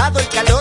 helado, el calor.